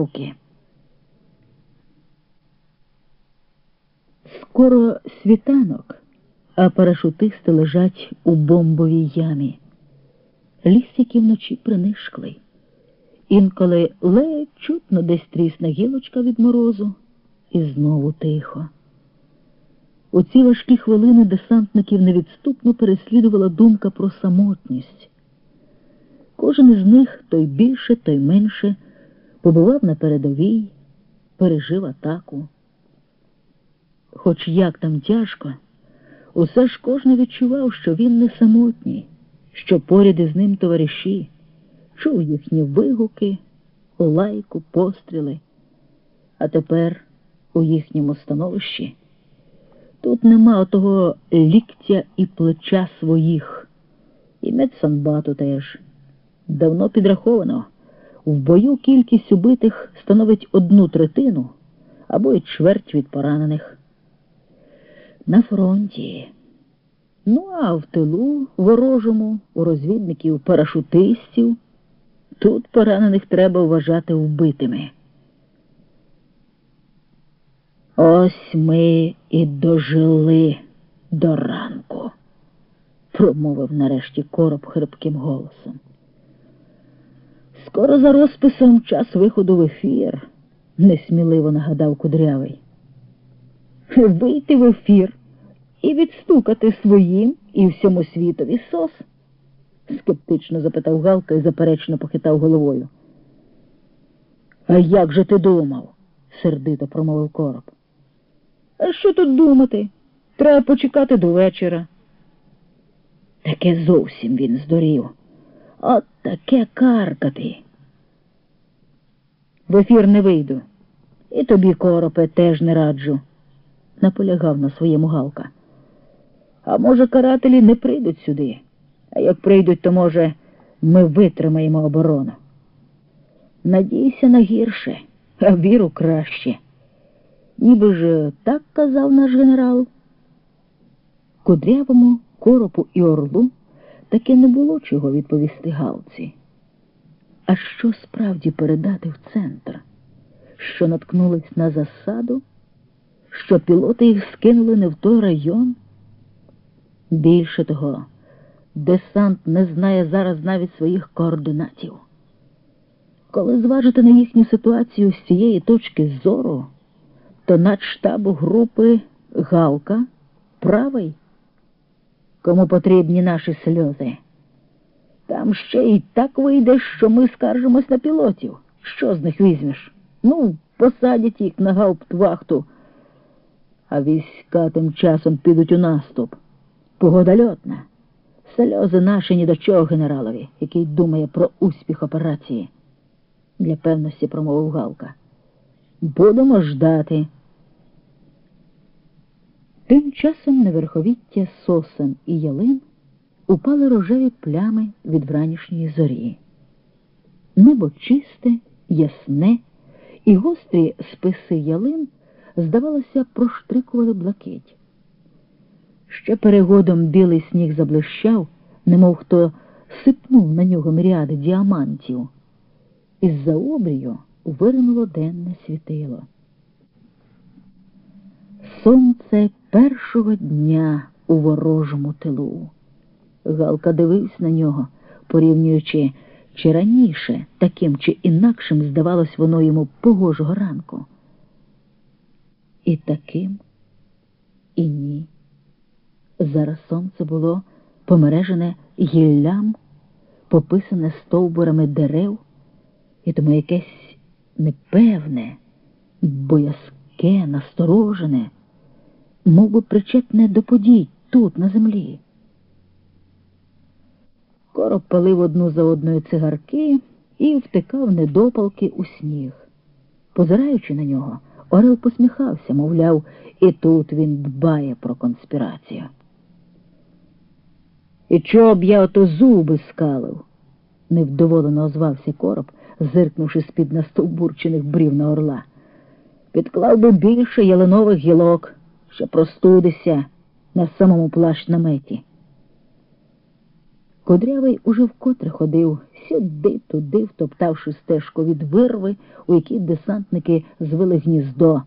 руки. Скоро світанок, а парашутисти лежать у бомбовій ямі. Ліс, який вночі принишклий. Інколи ледь чутно десь трісне гілочка від морозу, і знову тихо. У ці важкі хвилини десантників невідступно переслідувала думка про самотність. Кожен із них той більше, той менше побував на передовій, пережив атаку. Хоч як там тяжко, усе ж кожен відчував, що він не самотній, що поряд із ним товариші, чув їхні вигуки, лайку, постріли. А тепер у їхньому становищі тут нема отого ліктя і плеча своїх, і медсанбату теж. Давно підраховано, в бою кількість убитих становить одну третину або й чверть від поранених. На фронті. Ну, а в тилу ворожому, у розвідників парашутистів, тут поранених треба вважати вбитими. Ось ми і дожили до ранку, промовив нарешті короб хрипким голосом. Скоро за розписом час виходу в ефір, несміливо нагадав кудрявий. Вийти в ефір і відстукати своїм і всьому світові сос? скептично запитав Галка і заперечно похитав головою. А як же ти думав? сердито промовив короб. А що тут думати? Треба почекати до вечора. Таке зовсім він здурів. От таке каркати. В ефір не вийду. І тобі, коропе, теж не раджу, наполягав на своєму Галка. А може, карателі не прийдуть сюди, а як прийдуть, то, може, ми витримаємо оборону. Надійся на гірше, а віру краще. Ніби ж так казав наш генерал. Кудрявому, коропу і орлу таки не було чого відповісти Галці. А що справді передати в центр? Що наткнулись на засаду? Що пілоти їх скинули не в той район? Більше того, десант не знає зараз навіть своїх координатів. Коли зважити на їхню ситуацію з цієї точки зору, то над штабу групи Галка правий. Кому потрібні наші сльози? Там ще й так вийде, що ми скаржимось на пілотів. Що з них візьмеш? Ну, посадять їх на гауптвахту, а війська тим часом підуть у наступ. Погода льотна. Сльози наші ні до чого генералові, який думає про успіх операції. Для певності промовив Галка. Будемо ждати. Часом на верховіття сосен і ялин упали рожеві плями від вранішньої зорі. Небо чисте, ясне, і гострі списи ялин, здавалося, проштрикували блакить. Ще перегодом білий сніг заблищав, немов хто сипнув на нього міріади діамантів. Із-за обрію виринуло денне світило. Сонце першого дня у ворожому тилу. Галка дивився на нього, порівнюючи, чи раніше таким чи інакшим здавалось воно йому погожого ранку. І таким, і ні. Зараз сонце було помережене гіллям, пописане стовбурами дерев, і тому якесь непевне, боязке, насторожене, мов би причетне до подій тут, на землі. Короб палив одну за одною цигарки і втикав недопалки у сніг. Позираючи на нього, Орел посміхався, мовляв, і тут він дбає про конспірацію. І чого б я ото зуби скалив? невдоволено озвався короб, зиркнувши з-під настовбурчених брів на орла. Підклав би більше ялинових гілок, що простудися на самому плащ наметі. Кудрявий уже вкотре ходив сюди, туди, втоптавши стежку від вирви, у якій десантники звели гніздо.